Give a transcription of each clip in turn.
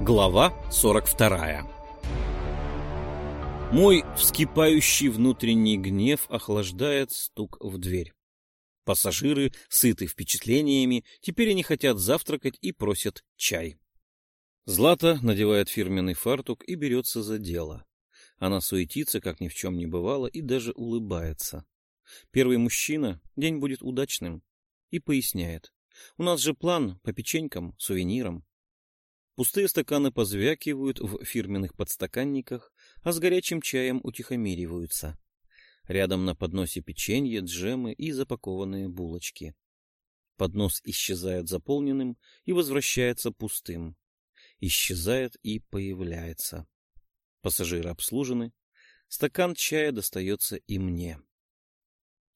Глава 42 Мой вскипающий внутренний гнев охлаждает стук в дверь. Пассажиры, сыты впечатлениями, теперь они хотят завтракать и просят чай. Злата надевает фирменный фартук и берется за дело. Она суетится, как ни в чем не бывало, и даже улыбается. Первый мужчина, день будет удачным. И поясняет. У нас же план по печенькам, сувенирам. Пустые стаканы позвякивают в фирменных подстаканниках, а с горячим чаем утихомириваются. Рядом на подносе печенье, джемы и запакованные булочки. Поднос исчезает заполненным и возвращается пустым. Исчезает и появляется. Пассажиры обслужены. Стакан чая достается и мне.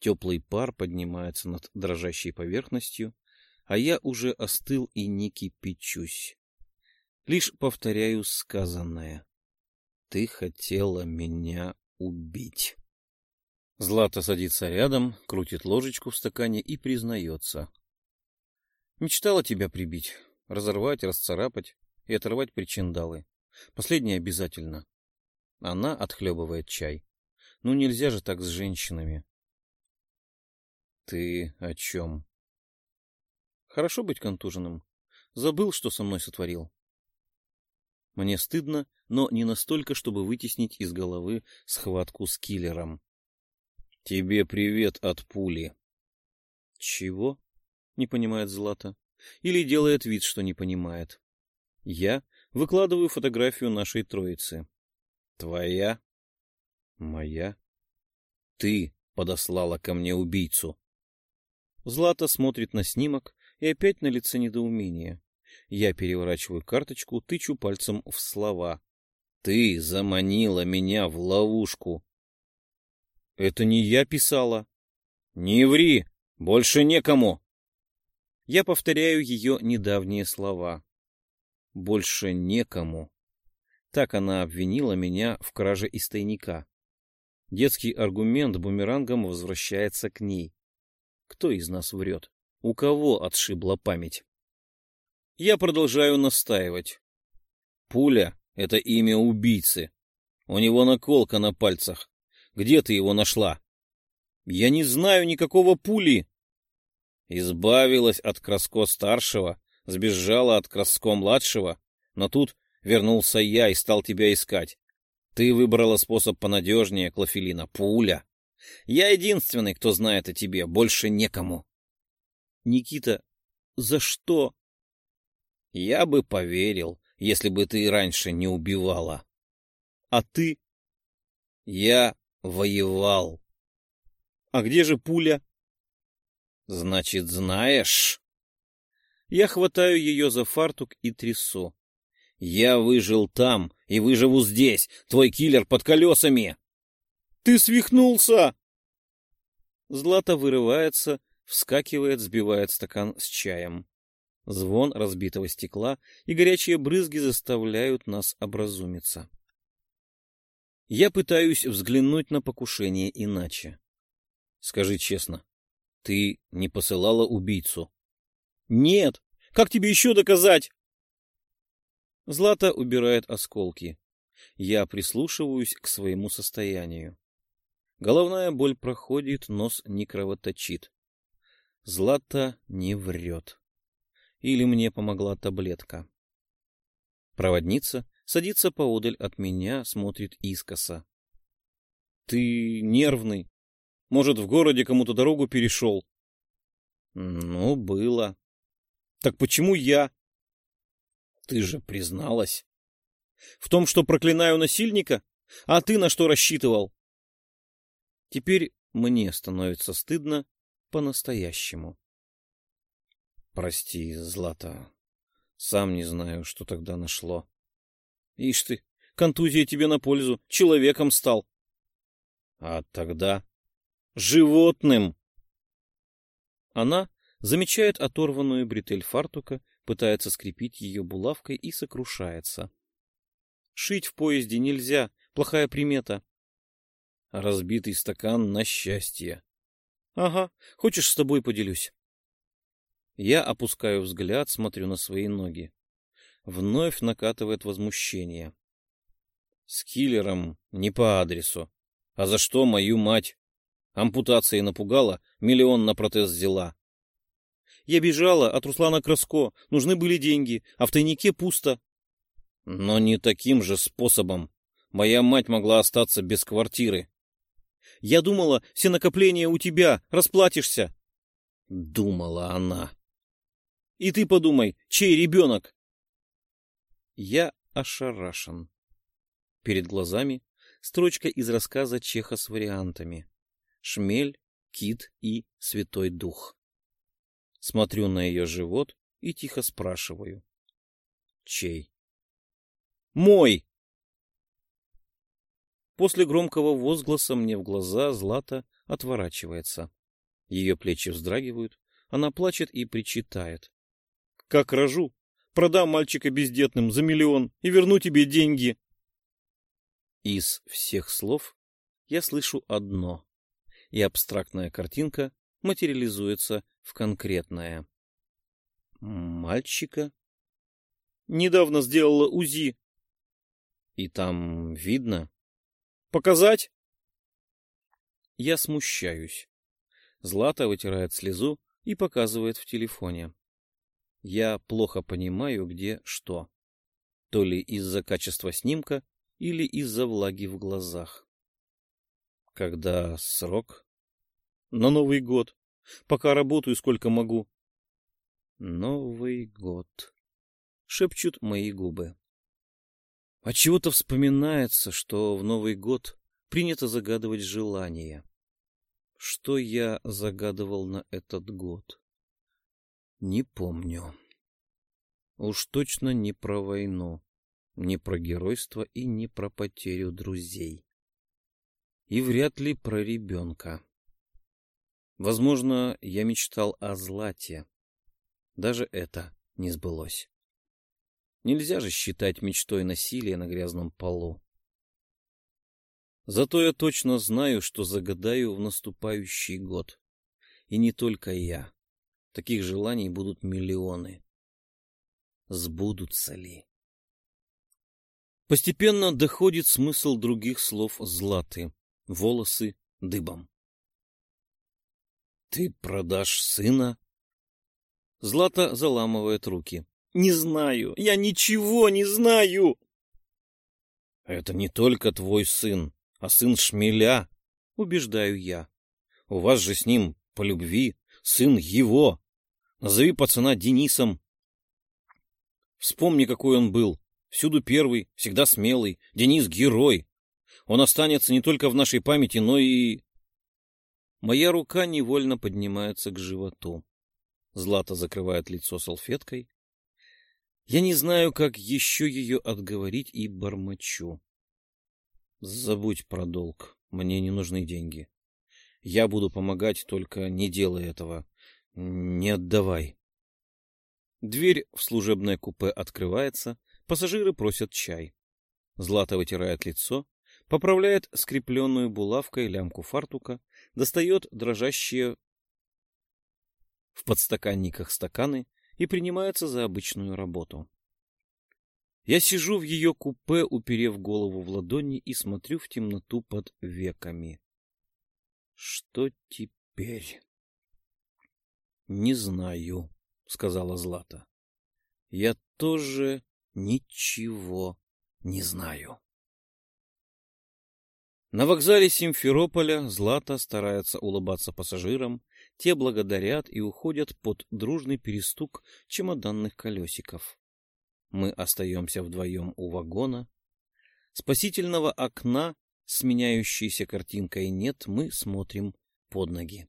Теплый пар поднимается над дрожащей поверхностью, а я уже остыл и не кипячусь. Лишь повторяю сказанное. Ты хотела меня убить. Злата садится рядом, крутит ложечку в стакане и признается. Мечтала тебя прибить, разорвать, расцарапать и оторвать причиндалы. Последнее обязательно. Она отхлебывает чай. Ну нельзя же так с женщинами. Ты о чем? Хорошо быть контуженным. Забыл, что со мной сотворил. Мне стыдно, но не настолько, чтобы вытеснить из головы схватку с киллером. Тебе привет от пули. Чего? Не понимает Злата. Или делает вид, что не понимает. Я выкладываю фотографию нашей троицы. Твоя? Моя? Ты подослала ко мне убийцу. Злата смотрит на снимок и опять на лице недоумение. Я переворачиваю карточку, тычу пальцем в слова. «Ты заманила меня в ловушку!» «Это не я писала!» «Не ври! Больше некому!» Я повторяю ее недавние слова. «Больше некому!» Так она обвинила меня в краже из тайника. Детский аргумент бумерангом возвращается к ней. Кто из нас врет? У кого отшибла память? Я продолжаю настаивать. Пуля — это имя убийцы. У него наколка на пальцах. Где ты его нашла? Я не знаю никакого пули. Избавилась от Краско-старшего, сбежала от Краско-младшего, но тут вернулся я и стал тебя искать. Ты выбрала способ понадежнее, Клофелина, пуля. Я единственный, кто знает о тебе, больше некому. Никита, за что? Я бы поверил, если бы ты раньше не убивала. А ты? Я воевал. А где же пуля? Значит, знаешь? Я хватаю ее за фартук и трясу. Я выжил там и выживу здесь. Твой киллер под колесами. Ты свихнулся! Злата вырывается, вскакивает, сбивает стакан с чаем. Звон разбитого стекла и горячие брызги заставляют нас образумиться. Я пытаюсь взглянуть на покушение иначе. Скажи честно, ты не посылала убийцу? Нет! Как тебе еще доказать? Злата убирает осколки. Я прислушиваюсь к своему состоянию. Головная боль проходит, нос не кровоточит. Злата не врет. Или мне помогла таблетка. Проводница садится поодаль от меня, смотрит искоса. — Ты нервный. Может, в городе кому-то дорогу перешел? — Ну, было. — Так почему я? — Ты же призналась. — В том, что проклинаю насильника? А ты на что рассчитывал? Теперь мне становится стыдно по-настоящему. Прости, Злата. Сам не знаю, что тогда нашло. Ишь ты, контузия тебе на пользу, человеком стал. А тогда животным. Она замечает оторванную бретель фартука, пытается скрепить ее булавкой и сокрушается. Шить в поезде нельзя, плохая примета. разбитый стакан на счастье. — Ага, хочешь, с тобой поделюсь? Я опускаю взгляд, смотрю на свои ноги. Вновь накатывает возмущение. С киллером не по адресу. А за что мою мать? Ампутацией напугала, миллион на протез взяла. Я бежала от Руслана Краско, нужны были деньги, а в тайнике пусто. Но не таким же способом. Моя мать могла остаться без квартиры. Я думала, все накопления у тебя, расплатишься. Думала она. И ты подумай, чей ребенок? Я ошарашен. Перед глазами строчка из рассказа Чеха с вариантами. Шмель, кит и святой дух. Смотрю на ее живот и тихо спрашиваю. Чей? Мой! После громкого возгласа мне в глаза Злата отворачивается. Ее плечи вздрагивают, она плачет и причитает. — Как рожу! Продам мальчика бездетным за миллион и верну тебе деньги. Из всех слов я слышу одно, и абстрактная картинка материализуется в конкретное. Мальчика? Недавно сделала УЗИ. И там видно? Показать? Я смущаюсь. Злата вытирает слезу и показывает в телефоне. Я плохо понимаю, где что. То ли из-за качества снимка, или из-за влаги в глазах. Когда срок? На Новый год. Пока работаю сколько могу. Новый год. Шепчут мои губы. А чего-то вспоминается, что в Новый год принято загадывать желания. Что я загадывал на этот год? Не помню. Уж точно не про войну, не про геройство и не про потерю друзей. И вряд ли про ребенка. Возможно, я мечтал о злате. Даже это не сбылось. Нельзя же считать мечтой насилия на грязном полу. Зато я точно знаю, что загадаю в наступающий год. И не только я. Таких желаний будут миллионы. Сбудутся ли? Постепенно доходит смысл других слов Златы. Волосы дыбом. «Ты продашь сына?» Злата заламывает руки. Не знаю, я ничего не знаю. Это не только твой сын, а сын Шмеля, убеждаю я. У вас же с ним по любви сын его. Назови пацана Денисом. Вспомни, какой он был. Всюду первый, всегда смелый. Денис — герой. Он останется не только в нашей памяти, но и... Моя рука невольно поднимается к животу. Злата закрывает лицо салфеткой, я не знаю, как еще ее отговорить и бормочу. Забудь про долг. Мне не нужны деньги. Я буду помогать, только не делай этого. Не отдавай. Дверь в служебное купе открывается, пассажиры просят чай. Злата вытирает лицо, поправляет скрепленную булавкой лямку фартука, достает дрожащие в подстаканниках стаканы и принимается за обычную работу. Я сижу в ее купе, уперев голову в ладони и смотрю в темноту под веками. Что теперь? Не знаю, сказала Злата. Я тоже ничего не знаю. На вокзале Симферополя Злата старается улыбаться пассажирам, те благодарят и уходят под дружный перестук чемоданных колесиков. Мы остаемся вдвоем у вагона. Спасительного окна с меняющейся картинкой нет, мы смотрим под ноги.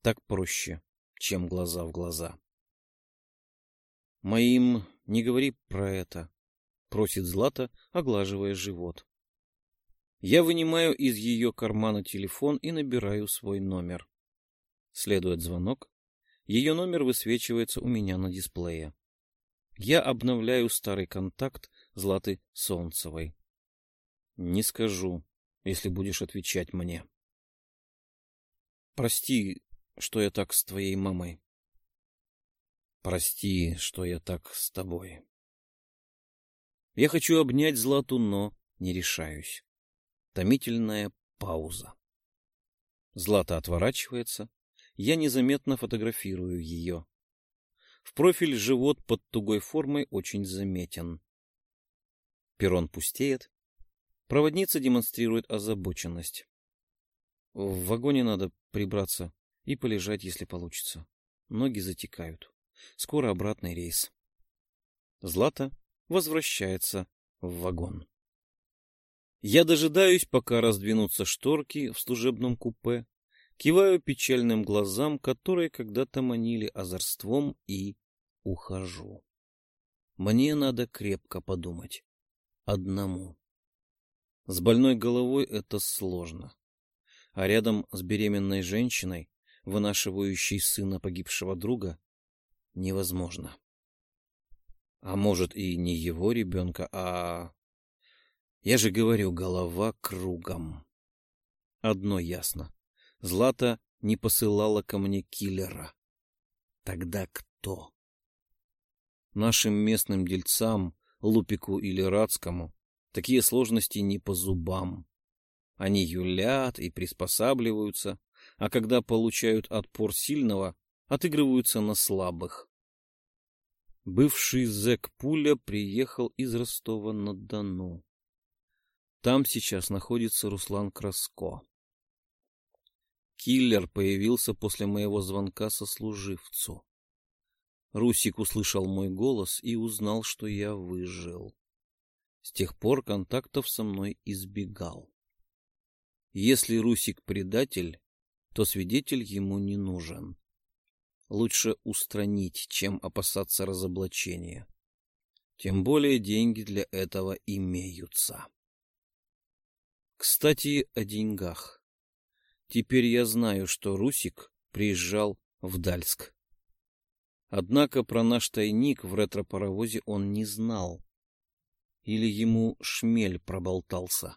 Так проще, чем глаза в глаза. «Моим не говори про это», — просит Злата, оглаживая живот. Я вынимаю из ее кармана телефон и набираю свой номер. Следует звонок. Ее номер высвечивается у меня на дисплее. Я обновляю старый контакт Златы Солнцевой. Не скажу, если будешь отвечать мне. Прости, что я так с твоей мамой. Прости, что я так с тобой. Я хочу обнять Злату, но не решаюсь. Томительная пауза. Злата отворачивается. Я незаметно фотографирую ее. В профиль живот под тугой формой очень заметен. Перрон пустеет. Проводница демонстрирует озабоченность. В вагоне надо прибраться и полежать, если получится. Ноги затекают. Скоро обратный рейс. Злата возвращается в вагон. Я дожидаюсь, пока раздвинутся шторки в служебном купе, киваю печальным глазам, которые когда-то манили озорством, и ухожу. Мне надо крепко подумать. Одному. С больной головой это сложно. А рядом с беременной женщиной, вынашивающей сына погибшего друга, невозможно. А может и не его ребенка, а я же говорю, голова кругом. Одно ясно. Злата не посылала ко мне киллера. Тогда кто? Нашим местным дельцам, Лупику или Радскому, такие сложности не по зубам. Они юлят и приспосабливаются, а когда получают отпор сильного, отыгрываются на слабых. Бывший зэк Пуля приехал из Ростова-на-Дону. Там сейчас находится Руслан Краско. Киллер появился после моего звонка сослуживцу. Русик услышал мой голос и узнал, что я выжил. С тех пор контактов со мной избегал. Если Русик предатель, то свидетель ему не нужен. Лучше устранить, чем опасаться разоблачения. Тем более деньги для этого имеются. Кстати, о деньгах. Теперь я знаю, что Русик приезжал в Дальск. Однако про наш тайник в ретро-паровозе он не знал. Или ему шмель проболтался.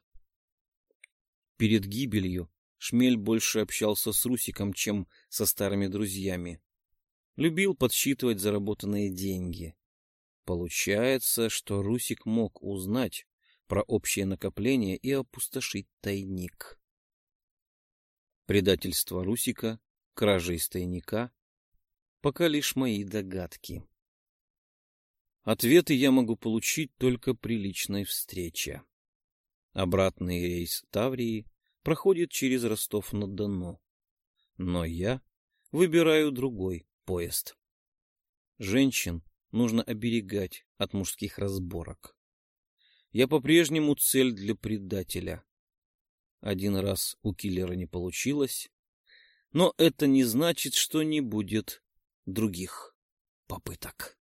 Перед гибелью шмель больше общался с Русиком, чем со старыми друзьями. Любил подсчитывать заработанные деньги. Получается, что Русик мог узнать, про общее накопление и опустошить тайник. Предательство Русика, кража из тайника — пока лишь мои догадки. Ответы я могу получить только при личной встрече. Обратный рейс Таврии проходит через Ростов-на-Дону. Но я выбираю другой поезд. Женщин нужно оберегать от мужских разборок. Я по-прежнему цель для предателя. Один раз у киллера не получилось, но это не значит, что не будет других попыток.